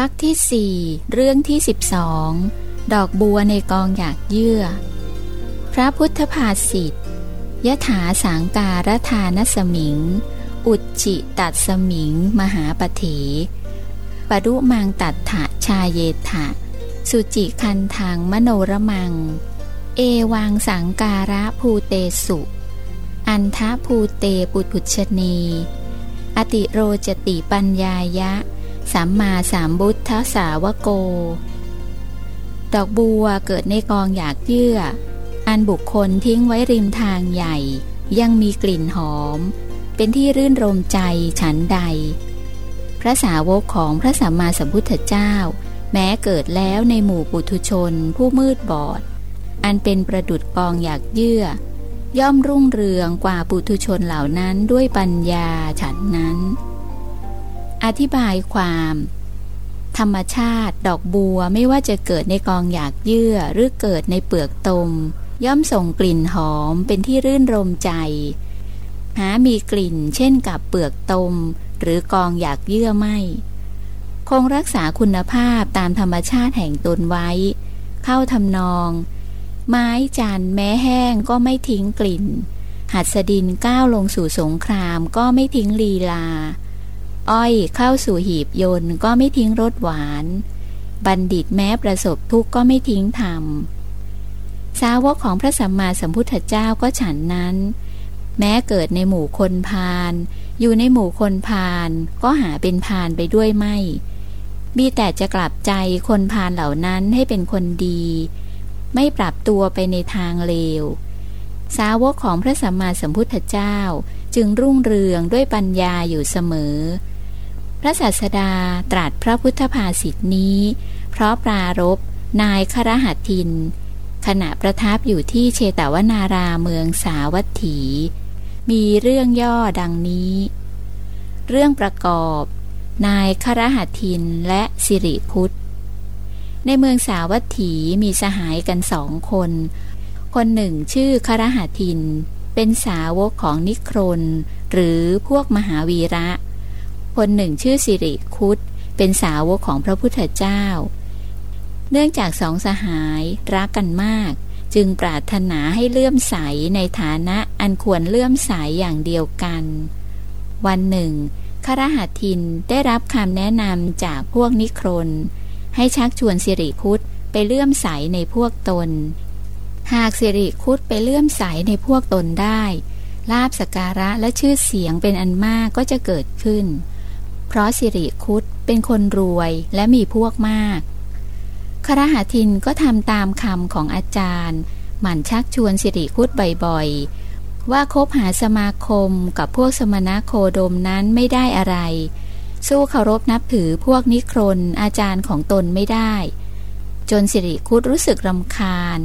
วรคที่สี่เรื่องที่สิบสองดอกบัวในกองอยากเยื่อ พระพุทธภาษิตยถาสังการทานสมิง อุจจิตัดสมิง มหาปเถปรุมังตัดถะชาเยถะ สุจิคันทางมโนรมัง เอวังสังการะภูเตสุ อันทภูเตปุถุชนี อติโรจติปัญญายะ สัมมาสามบุทธสาวโก ดอกบัวเกิดในกองอยากเยื่อ อันบุคคลทิ้งไว้ริมทางใหญ่ ยังมีกลิ่นหอม เป็นที่รื่นรมใจฉันใด พระสาวกของพระสัมมาสัมพุทธเจ้า แม้เกิดแล้วในหมู่ปุถุชนผู้มืดบอด อันเป็นประดุดกองอยากเยื่อย่อมรุ่งเรืองกว่าปุถุชนเหล่านั้นด้วยปัญญาฉันนั้น อธิบายความ ธรรมชาติดอกบัวไม่ว่าจะเกิดในกองอยากเยื่อหรือเกิดในเปลือกตม ย่อมส่งกลิ่นหอมเป็นที่รื่นรมใจ หามีกลิ่นเช่นกับเปลือกตม หรือกองอยากเยื่อไม่ คงรักษาคุณภาพตามธรรมชาติแห่งตนไว้ เข้าทำนอง ไม้จันแม้แห้งก็ไม่ทิ้งกลิ่นหัดสดินก้าวลงสู่สงครามก็ไม่ทิ้งลีลา อ้อยเข้าสู่หีบยนต์ก็ไม่ทิ้งรสหวาน บัณฑิตแม้ประสบทุกข์ก็ไม่ทิ้งธรรม สาวกของพระสัมมาสัมพุทธเจ้าก็ฉันนั้น แม้เกิดในหมู่คนพาลอยู่ในหมู่คนพาลก็หาเป็นพาลไปด้วยไม่ มีแต่จะกลับใจคนพาลเหล่านั้นให้เป็นคนดี ไม่ปรับตัวไปในทางเลว สาวกของพระสัมมาสัมพุทธเจ้าจึงรุ่งเรืองด้วยปัญญาอยู่เสมอ พระศาสดาตรัสพระพุทธภาษิตนี้ เพราะปรารบนายครหัติน ขณะประทับอยู่ที่เชตวนาราเมืองสาวัตถี มีเรื่องย่อดังนี้ เรื่องประกอบ นายครหัตินและสิริพุทธ ในเมืองสาวัตถีมีสหายกันสองคน คนหนึ่งชื่อครหัติน เป็นสาวกของนิครนหรือพวกมหาวีระ คนหนึ่งชื่อสิริคุตเป็นสาวกของพระพุทธเจ้า เนื่องจากสองสหายรักกันมาก จึงปรารถนาให้เลื่อมใสในฐานะอันควรเลื่อมใสอย่างเดียวกัน วันหนึ่งครหัตินได้รับคำแนะนำจากพวกนิครน ให้ชักชวนสิริคุตไปเลื่อมใสในพวกตน หากสิริคุตไปเลื่อมใสในพวกตนได้ลาบสการะและชื่อเสียงเป็นอันมากก็จะเกิดขึ้น เพราะสิริคุตเป็นคนรวยและมีพวกมากครหาทินก็ทำตามคำของอาจารย์ หมั่นชักชวนสิริคุตบ่อยๆ ว่าคบหาสมาคมกับพวกสมณะโคดมนั้นไม่ได้อะไร สู้เคารพนับถือพวกนิครนอาจารย์ของตนไม่ได้ จนสิริคุดรู้สึกรำคาญ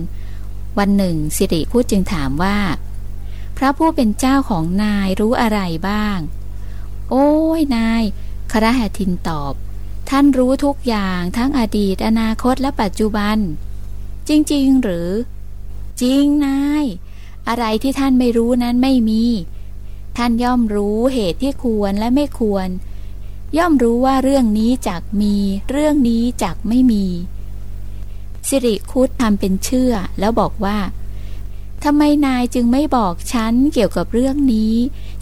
วันหนึ่ง สิริคุดจึงถามว่า พระผู้เป็นเจ้าของนายรู้อะไรบ้าง โอ้ยนาย คราหทินตอบ ท่านรู้ทุกอย่างทั้งอดีตอนาคตและปัจจุบัน จริง ๆ หรือ จริงนาย อะไรที่ท่านไม่รู้นั้นไม่มี ท่านย่อมรู้เหตุที่ควรและไม่ควร ย่อมรู้ว่าเรื่องนี้จักมี เรื่องนี้จักไม่มีสิริคุดทำเป็นเชื่อแล้วบอกว่า ทำไมนายจึงไม่บอกฉันเกี่ยวกับเรื่องนี้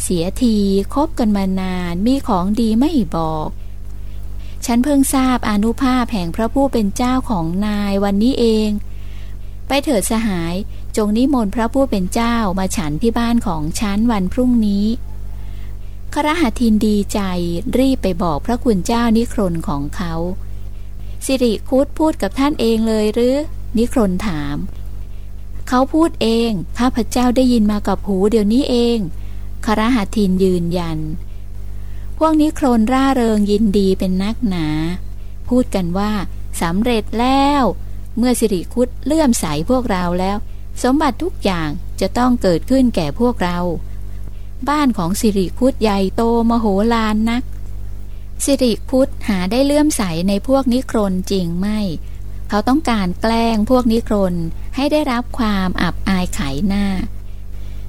เสียทีคบกันมานานมีของดีไม่บอก ฉันเพิ่งทราบอนุภาพแห่งพระผู้เป็นเจ้าของนายวันนี้เอง ไปเถิดสหาย จงนิมนต์พระผู้เป็นเจ้ามาฉันที่บ้านของฉันวันพรุ่งนี้ครหัทินดีใจรีบไปบอกพระคุณเจ้านิครนของเขา สิริคุดพูดกับท่านเองเลยหรือ นิครนถาม เขาพูดเอง ข้าพเจ้าได้ยินมากับหูเดี๋ยวนี้เอง ครหัทินยืนยัน พวกนิครนร่าเริงยินดีเป็นนักหนา พูดกันว่าสำเร็จแล้ว เมื่อสิริคุดเลื่อมใสพวกเราแล้ว สมบัติทุกอย่างจะต้องเกิดขึ้นแก่พวกเรา บ้านของสิริคุดใหญ่โตมโหฬารนัก สิริคุดหาได้เลื่อมใสในพวกนิครนจริงไม่ เขาต้องการแกล้งพวกนิครนให้ได้รับความอับอายขายหน้า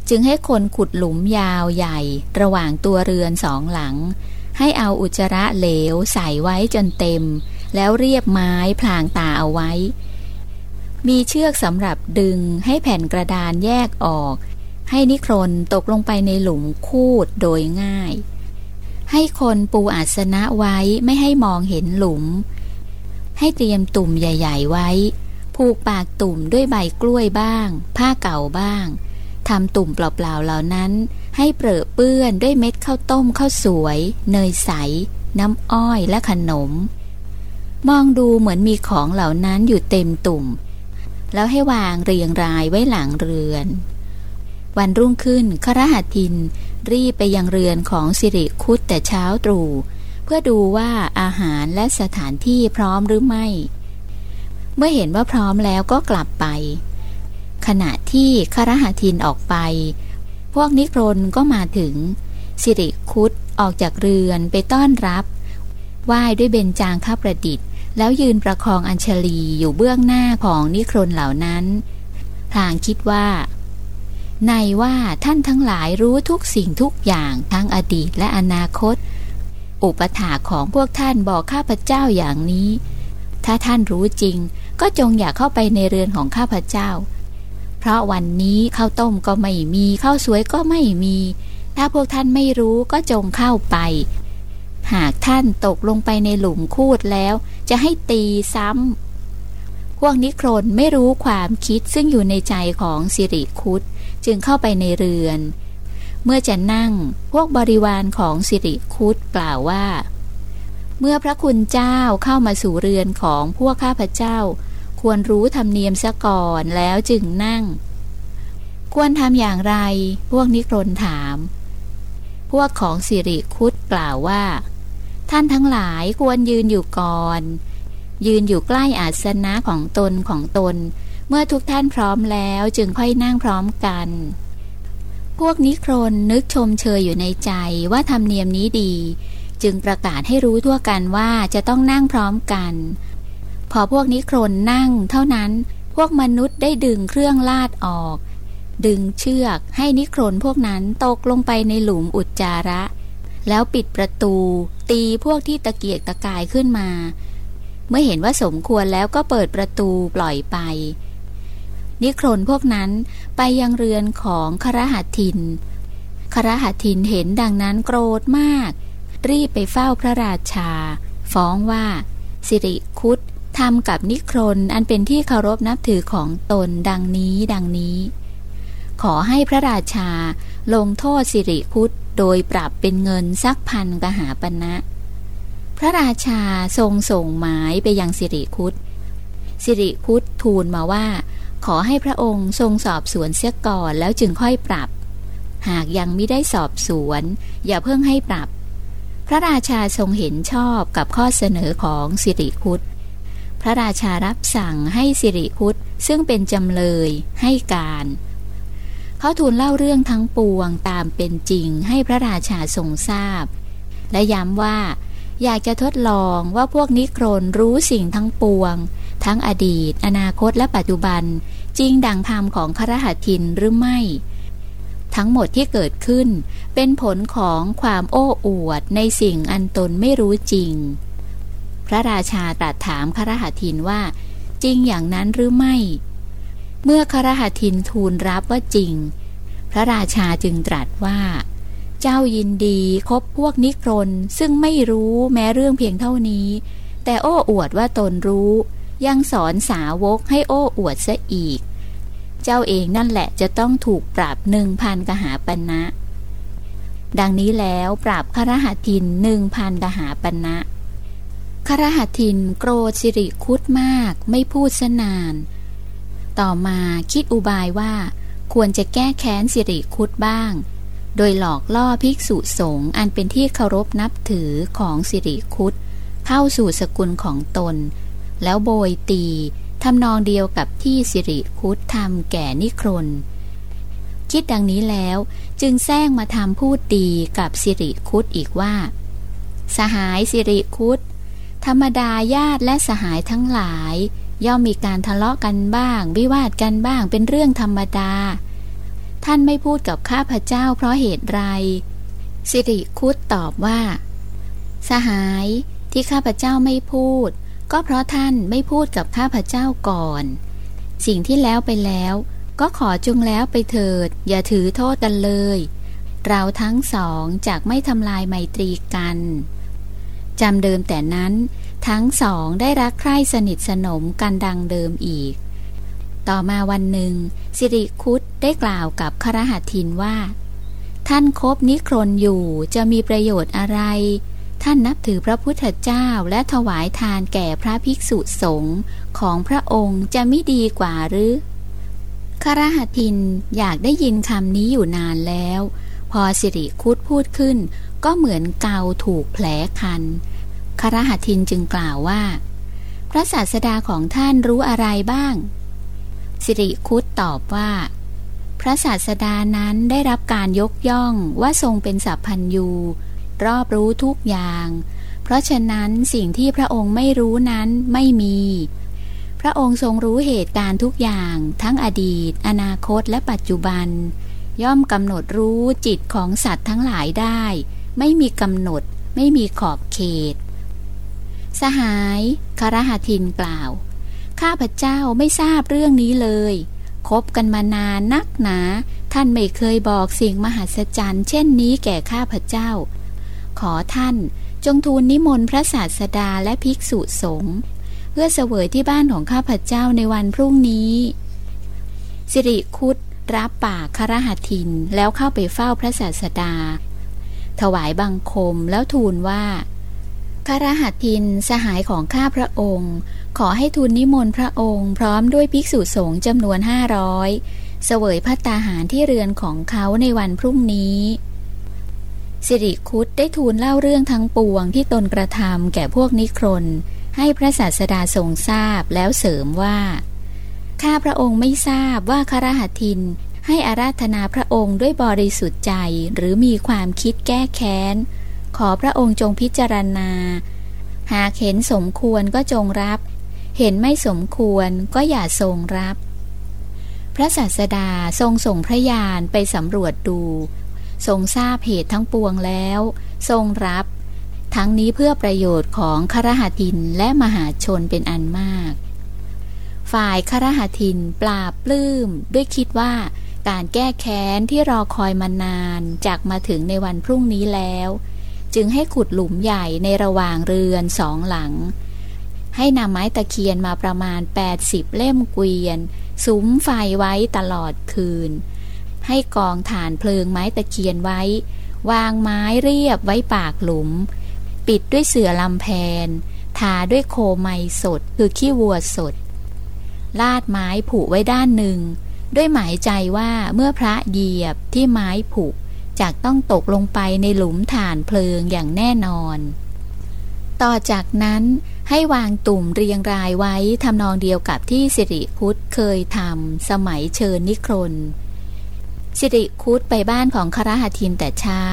จึงให้คนขุดหลุมยาวใหญ่ ระหว่างตัวเรือนสองหลัง ให้เอาอุจจาระเหลวใส่ไว้จนเต็ม แล้วเรียบไม้พลางตาเอาไว้ มีเชือกสำหรับดึงให้แผ่นกระดานแยกออก ให้นิครนตกลงไปในหลุมคูดโดยง่ายให้คนปูอาสนะไว้ไม่ให้มองเห็นหลุม ให้เตรียมตุ่มใหญ่ ๆ ไว้ ผูกปากตุ่มด้วยใบกล้วยบ้าง ผ้าเก่าบ้างทำตุ่มเปล่าๆเหล่านั้น ให้เปรอะเปื้อนด้วยเม็ดข้าวต้มข้าวสวย เนยใส น้ำอ้อยและขนม มองดูเหมือนมีของเหล่านั้นอยู่เต็มตุ่ม แล้วให้วางเรียงรายไว้หลังเรือน วันรุ่งขึ้นครหัสทิน รีบไปยังเรือนของสิริคุตแต่เช้าตรู่ เพื่อดูว่าอาหารและสถานที่พร้อมหรือไม่ เมื่อเห็นว่าพร้อมแล้วก็กลับไป ขณะที่คารหาทินออกไป พวกนิครนก็มาถึง สิริคุดออกจากเรือนไปต้อนรับไหว้ด้วยเบญจางข้าประดิษฐ์ แล้วยืนประคองอัญชลีอยู่เบื้องหน้าของนิครนเหล่านั้นพลางคิดว่าในว่าท่านทั้งหลายรู้ทุกสิ่งทุกอย่างทั้งอดีตและอนาคต อุปถาของพวกท่านบอกข้าพเจ้าอย่างนี้ ถ้าท่านรู้จริง ก็จงอย่าเข้าไปในเรือนของข้าพเจ้า เพราะวันนี้ข้าวต้มก็ไม่มีข้าวสวยก็ไม่มี ถ้าพวกท่านไม่รู้ก็จงเข้าไป หากท่านตกลงไปในหลุมคูดแล้ว จะให้ตีซ้ำพวกนิครนไม่รู้ความคิดซึ่งอยู่ในใจของสิริคุดจึงเข้าไปในเรือน เมื่อจะนั่งพวกบริวารของสิริคุดกล่าวว่า เมื่อพระคุณเจ้าเข้ามาสู่เรือนของพวกข้าพเจ้า ควรรู้ธรรมเนียมซะก่อนแล้วจึงนั่ง ควรทำอย่างไร พวกนิครนถาม พวกของสิริคุดกล่าวว่า ท่านทั้งหลายควรยืนอยู่ก่อน ยืนอยู่ใกล้อาสนะของตนของตน เมื่อทุกท่านพร้อมแล้วจึงค่อยนั่งพร้อมกัน พวกนิครนนึกชมเชยอยู่ในใจว่าธรรมเนียมนี้ดี จึงประกาศให้รู้ทั่วกันว่าจะต้องนั่งพร้อมกัน พอพวกนิครนนั่งเท่านั้นพวกมนุษย์ได้ดึงเครื่องลาดออก ดึงเชือกให้นิครนพวกนั้นตกลงไปในหลุมอุจจาระ แล้วปิดประตู ตีพวกที่ตะเกียกตะกายขึ้นมา เมื่อเห็นว่าสมควรแล้วก็เปิดประตูปล่อยไป นิครนพวกนั้น ไปยังเรือนของครหัตถินครหัตถินเห็นดังนั้นโกรธมาก รีบไปเฝ้าพระราชา ฟ้องว่า สิริคุตทำกับนิครนอันเป็นที่เคารพนับถือของตนดังนี้ดังนี้ ขอให้พระราชาลงโทษสิริคุตโดยปรับเป็นเงินสักพันกหาปณะนะพระราชาทรงส่งหมายไปยังสิริคุตสิริคุตทูลมาว่า ขอให้พระองค์ทรงสอบสวนเสียก่อนแล้วจึงค่อยปรับ หากยังไม่ได้สอบสวน อย่าเพิ่งให้ปรับ พระราชาทรงเห็นชอบกับข้อเสนอของสิริคุตพระราชารับสั่งให้สิริพุทธซึ่งเป็นจำเลยให้การเขาทูลเล่าเรื่องทั้งปวงตามเป็นจริงให้พระราชาทรงทราบ และย้ำว่า อยากจะทดลองว่าพวกนิครนรู้สิ่งทั้งปวง ทั้งอดีต อนาคตและปัจจุบัน จริงดังธรรมของครหัทินหรือไม่ ทั้งหมดที่เกิดขึ้น เป็นผลของความโอ้อวดในสิ่งอันตนไม่รู้จริง พระราชาตรัสถามครหัทินว่า จริงอย่างนั้นหรือไม่ เมื่อครหัทินทูลรับว่าจริง พระราชาจึงตรัสว่าเจ้ายินดีคบพวกนิครนซึ่งไม่รู้แม้เรื่องเพียงเท่านี้ แต่โอ้อวดว่าตนรู้ ยังสอนสาวกให้โอ้อวดซะอีก เจ้าเองนั่นแหละจะต้องถูกปรับหนึ่งพันกหาปณะนะ ดังนี้แล้วปรับครหัทินหนึ่งพันกหาปณะนะครหัทินโกรธสิริคุดมากไม่พูดสนาน ต่อมาคิดอุบายว่า ควรจะแก้แค้นสิริคุดบ้าง โดยหลอกล่อภิกษุสงฆ์อันเป็นที่เคารพนับถือของสิริคุดเข้าสู่สกุลของตน แล้วโบยตีทำนองเดียวกับที่สิริคุดทำแก่นิครน คิดดังนี้แล้วจึงแซงมาทำพูดดีกับสิริคุดอีกว่า สหายสิริคุดธรรมดาญาติและสหายทั้งหลาย ย่อมมีการทะเลาะกันบ้าง วิวาทกันบ้างเป็นเรื่องธรรมดา ท่านไม่พูดกับข้าพเจ้าเพราะเหตุไร สิริคุตตอบว่า สหายที่ข้าพเจ้าไม่พูด ก็เพราะท่านไม่พูดกับข้าพเจ้าก่อน สิ่งที่แล้วไปแล้ว ก็ขอจงแล้วไปเถิด อย่าถือโทษกันเลย เราทั้งสองจากไม่ทำลายไมตรีกันจำเดิมแต่นั้นทั้งสองได้รักใคร่สนิทสนมกันดังเดิมอีก ต่อมาวันหนึ่ง สิริคุตได้กล่าวกับครหัทินว่า ท่านคบนิครนอยู่จะมีประโยชน์อะไร ท่านนับถือพระพุทธเจ้าและถวายทานแก่พระภิกษุสงฆ์ของพระองค์จะไม่ดีกว่าหรือครหทินอยากได้ยินคำนี้อยู่นานแล้ว พอสิริคุตพูดขึ้น ก็เหมือนเกาถูกแผลคันครหทินจึงกล่าวว่า พระศาสดาของท่านรู้อะไรบ้าง สิริคุตตอบว่า พระศาสดานั้นได้รับการยกย่องว่าทรงเป็นสัพพัญยู รอบรู้ทุกอย่าง เพราะฉะนั้นสิ่งที่พระองค์ไม่รู้นั้นไม่มี พระองค์ทรงรู้เหตุการณ์ทุกอย่าง ทั้งอดีต อนาคตและปัจจุบัน ย่อมกำหนดรู้จิตของสัตว์ทั้งหลายได้ ไม่มีกำหนด ไม่มีขอบเขต สหายคารหทินกล่าว ข้าพเจ้าไม่ทราบเรื่องนี้เลยคบกันมานานนักหนา ท่านไม่เคยบอกสิ่งมหัศจรรย์เช่นนี้แก่ข้าพเจ้า ขอท่านจงทูลนิมนต์พระศาสดาและภิกษุสงฆ์เพื่อเสวยที่บ้านของข้าพเจ้าในวันพรุ่งนี้ สิริคุตรับปากครหัทินแล้วเข้าไปเฝ้าพระศาสดา ถวายบังคมแล้วทูลว่าคารหัตทินสหายของข้าพระองค์ ขอให้ทูลนิมนต์พระองค์ พร้อมด้วยภิกษุสงฆ์จำนวนห้าร้อยเสวยพัตตาหารที่เรือนของเขาในวันพรุ่งนี้ สิริคุตได้ทูลเล่าเรื่องทั้งปวงที่ตนกระทำแก่พวกนิครน ให้พระศาสดาทรงทราบแล้วเสริมว่าข้าพระองค์ไม่ทราบว่าคารหัติน ให้อาราธนาพระองค์ด้วยบริสุทธิ์ใจหรือมีความคิดแก้แค้น ขอพระองค์จงพิจารณา หากเห็นสมควรก็จงรับ เห็นไม่สมควรก็อย่าทรงรับ พระศาสดาทรงส่งพระยานไปสำรวจดู ทรงทราบเหตุทั้งปวงแล้ว ทรงรับ ทั้งนี้เพื่อประโยชน์ของครหัตินและมหาชนเป็นอันมาก ฝ่ายครหัตินปราบปลื้มด้วยคิดว่าการแก้แค้นที่รอคอยมานานจากมาถึงในวันพรุ่งนี้แล้ว จึงให้ขุดหลุมใหญ่ในระหว่างเรือนสองหลัง ให้นำไม้ตะเคียนมาประมาณ 80 เล่มเกวียน สุมไฟไว้ตลอดคืน ให้กองฐานเพลิงไม้ตะเคียนไว้ วางไม้เรียบไว้ปากหลุม ปิดด้วยเสื่อลำแพน ทาด้วยโคไมสดคือขี้วัวสด ลาดไม้ผูไว้ด้านหนึ่ง ด้วยหมายใจว่าเมื่อพระเหยียบที่ไม้ผุจากต้องตกลงไปในหลุมฐานเพลิงอย่างแน่นอน ต่อจากนั้นให้วางตุ่มเรียงรายไว้ทำนองเดียวกับที่สิริคุตเคยทำสมัยเชิญนิครน สิริคุตไปบ้านของครหทินแต่เช้า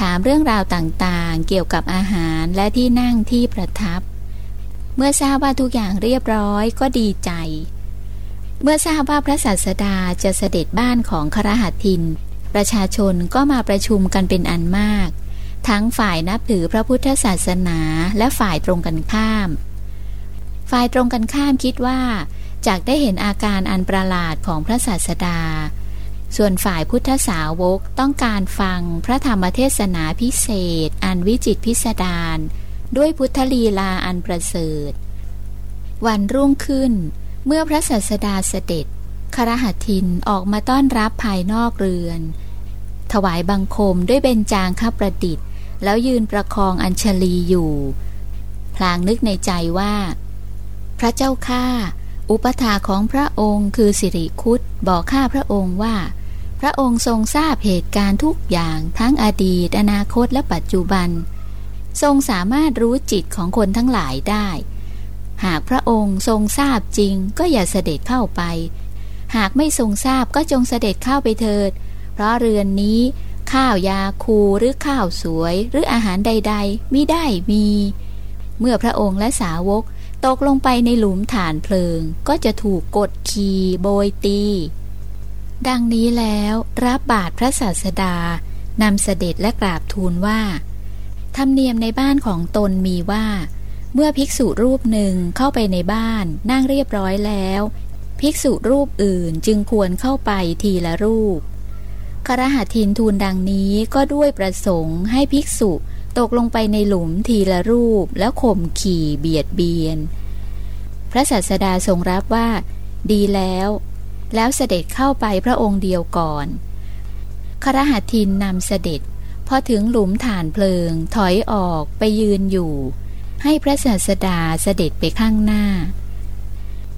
ถามเรื่องราวต่างๆ เกี่ยวกับอาหารและที่นั่งที่ประทับ เมื่อทราบว่าทุกอย่างเรียบร้อยก็ดีใจ เมื่อทราบว่าพระศาสดาจะเสด็จบ้านของครหัทิน ประชาชนก็มาประชุมกันเป็นอันมาก ทั้งฝ่ายนับถือพระพุทธศาสนาและฝ่ายตรงกันข้าม ฝ่ายตรงกันข้ามคิดว่าจากได้เห็นอาการอันประหลาดของพระศาสดา ส่วนฝ่ายพุทธสาวกต้องการฟังพระธรรมเทศนาพิเศษ อันวิจิตพิสดารด้วยพุทธลีลาอันประเสริฐ วันรุ่งขึ้น เมื่อพระศาสดาเสด็จครหัทินออกมาต้อนรับภายนอกเรือน ถวายบังคมด้วยเบญจางคประดิษฐ์ แล้วยืนประคองอัญชลีอยู่ พลางนึกในใจว่า พระเจ้าข้า อุปถาของพระองค์คือสิริคุตบอกข้าพระองค์ว่า พระองค์ทรงทราบเหตุการณ์ทุกอย่างทั้งอดีต อนาคตและปัจจุบัน ทรงสามารถรู้จิตของคนทั้งหลายได้ หากพระองค์ทรงทราบจริงก็อย่าเสด็จเข้าไป หากไม่ทรงทราบก็จงเสด็จเข้าไปเถิด เพราะเรือนนี้ ข้าวยาคูหรือข้าวสวย หรืออาหารใดๆมิได้มี เมื่อพระองค์และสาวก ตกลงไปในหลุมฐานเพลิง ก็จะถูกกดขี่โบยตี ดังนี้แล้วรับบาทพระศาสดานำเสด็จและกราบทูลว่า ธรรมเนียมในบ้านของตนมีว่า เมื่อภิกษุรูปหนึ่งเข้าไปในบ้านนั่งเรียบร้อยแล้ว ภิกษุรูปอื่นจึงควรเข้าไปทีละรูปครหัทินทูลดังนี้ก็ด้วยประสงค์ให้ภิกษุ ตกลงไปในหลุมทีละรูปแล้วข่มขี่เบียดเบียน พระสัสดาทรงรับว่า ดีแล้ว แล้วเสด็จเข้าไปพระองค์เดียวก่อนครหัทินนำเสด็จพอถึงหลุมฐานเพลิง ถอยออกไปยืนอยู่ ให้พระศาสดาเสด็จไปข้างหน้า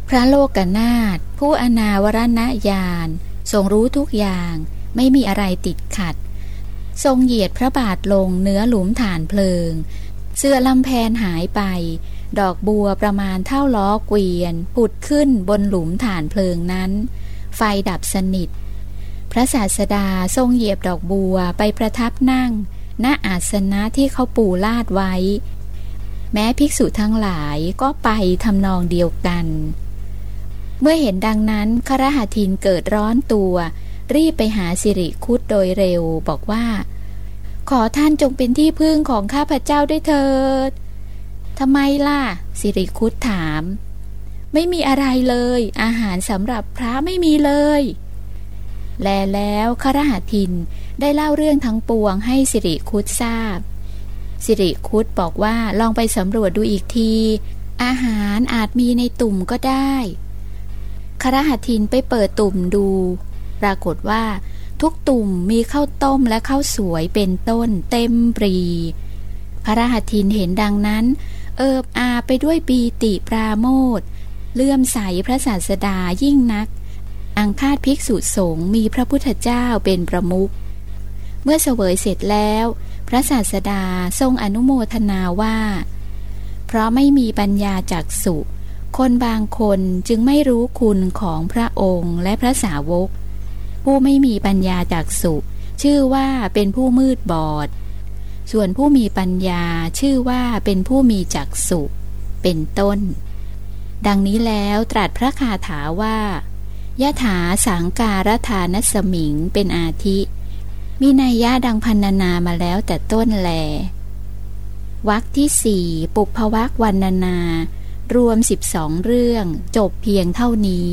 พระโลกนาถผู้อนาวรณญาณทรงรู้ทุกอย่างไม่มีอะไรติดขัด ทรงเหยียดพระบาทลงเนื้อหลุมฐานเพลิง เสื้อลำแพนหายไป ดอกบัวประมาณเท่าล้อเกวียน ปุดขึ้นบนหลุมฐานเพลิงนั้น ไฟดับสนิท พระศาสดาทรงเหยียบดอกบัวไปประทับนั่ง ณอาสนะที่เขาปูลาดไว้ แม้ภิกษุทั้งหลายก็ไปทำนองเดียวกัน เมื่อเห็นดังนั้นครหทินเกิดร้อนตัว รีบไปหาสิริคุดโดยเร็วบอกว่า ขอท่านจงเป็นที่พึ่งของข้าพเจ้าด้วยเถิดทำไมล่ะ สิริคุดถาม ไม่มีอะไรเลย อาหารสำหรับพระไม่มีเลย แลแล้วครหัทินได้เล่าเรื่องทั้งปวงให้สิริคุดทราบ สิริคุดบอกว่าลองไปสำรวจดูอีกที อาหารอาจมีในตุ่มก็ได้ครหัทินไปเปิดตุ่มดู ปรากฏว่า ทุกตุ่มมีข้าวต้มและข้าวสวยเป็นต้นเต็มปรี พระรหัทินเห็นดังนั้น เอิบอาไปด้วยปีติปราโมทเลื่อมใสพระศาสดายิ่งนัก อังคาดภิกษุสงฆ์มีพระพุทธเจ้าเป็นประมุข เมื่อเสวยเสร็จแล้ว พระศาสดาทรงอนุโมทนาว่า เพราะไม่มีปัญญาจากสุคนบางคนจึงไม่รู้คุณของพระองค์และพระสาวก ผู้ไม่มีปัญญาจากสุ ชื่อว่าเป็นผู้มืดบอด ส่วนผู้มีปัญญาชื่อว่าเป็นผู้มีจักสุ เป็นต้น ดังนี้แล้วตรัสพระคาถาว่ายะถาสังการธานสมิงเป็นอาทิ มีนัยยะดังพันนามาแล้วแต่ต้นแลวักที่สี่ปุพวักวันนา รวมสิบสองเรื่องจบเพียงเท่านี้